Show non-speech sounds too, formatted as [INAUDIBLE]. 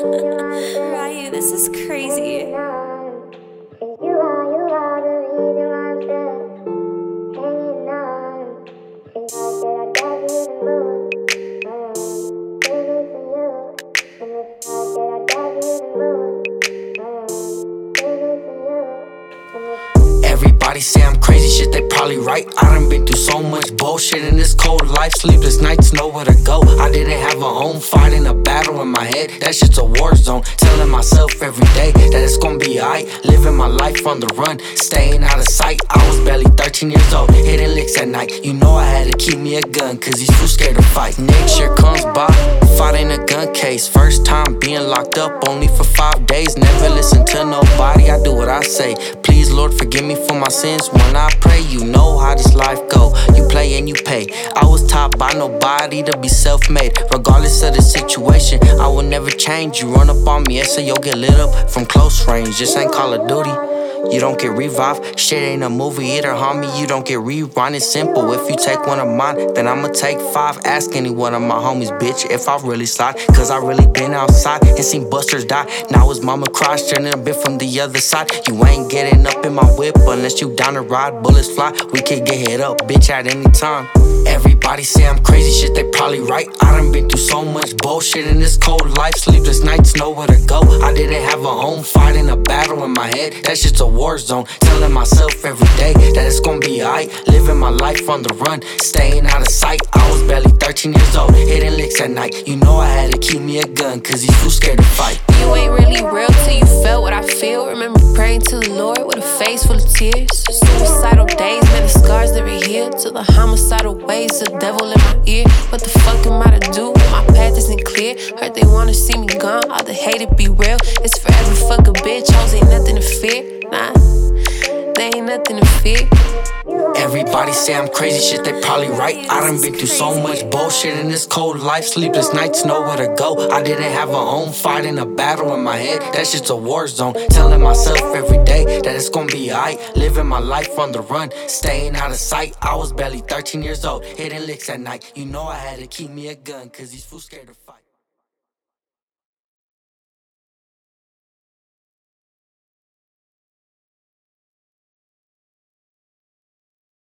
[LAUGHS] Ryu, this is crazy. Everybody say I'm crazy, shit, they probably right. I done been through so much bullshit in this cold life. Sleepless nights, nowhere to go. I didn't have a home, fighting a battle in my head. That shit's a war zone. Telling myself every day that it's gonna be alright. Living my life on the run, staying out of sight. I was barely 13 years old, hitting licks at night. You know I had to keep me a gun, cause he's too scared to fight. Next year comes by, fighting a case. First time being locked up only for five days. Never listen to nobody, I do what I say. Please, Lord, forgive me for my sins when I pray. You know how this life go. You play and you pay. I was taught by nobody to be self-made. Regardless of the situation, I will never change. You run up on me, say you'll get lit up from close range. This ain't Call of Duty. You don't get revived. Shit ain't a movie either, homie. You don't get rewind. It's simple. If you take one of mine, then I'ma take five. Ask any one of my homies, bitch, if I really slide. Cause I really been outside and seen busters die. Now his mama cries, turning a bit from the other side. You ain't getting up in my whip unless you down to ride. Bullets fly, we could get hit up, bitch, at any time. Everybody say I'm crazy, shit, they probably right. I done been through so much bullshit in this cold life. Sleepless nights, nowhere to go. I didn't have a home, fighting a battle in my head. That shit's a war zone. Telling myself every day that it's gonna be alright. Living my life on the run, staying out of sight. I was barely 13 years old, hitting licks at night. You know I had to keep me a gun, cause he's too scared to fight. You ain't really real till you felt what I feel. Remember praying to the Lord with a face full of tears. Suicidal days, man, the scars never healed. To the homicidal ways, the devil in my ear. What the fuck am I to do my path isn't clear? Heard they wanna see me gone, all the hate it be real. It's forever, fuck a bitch, Everybody say I'm crazy, shit, they probably right. I done been through so much bullshit in this cold life. Sleepless nights, nowhere to go. I didn't have a home, fighting a battle in my head. That shit's a war zone. Telling myself every day that it's gonna be alright. Living my life on the run, staying out of sight. I was barely 13 years old, hitting licks at night. You know I had to keep me a gun, cause these fools scared to fight.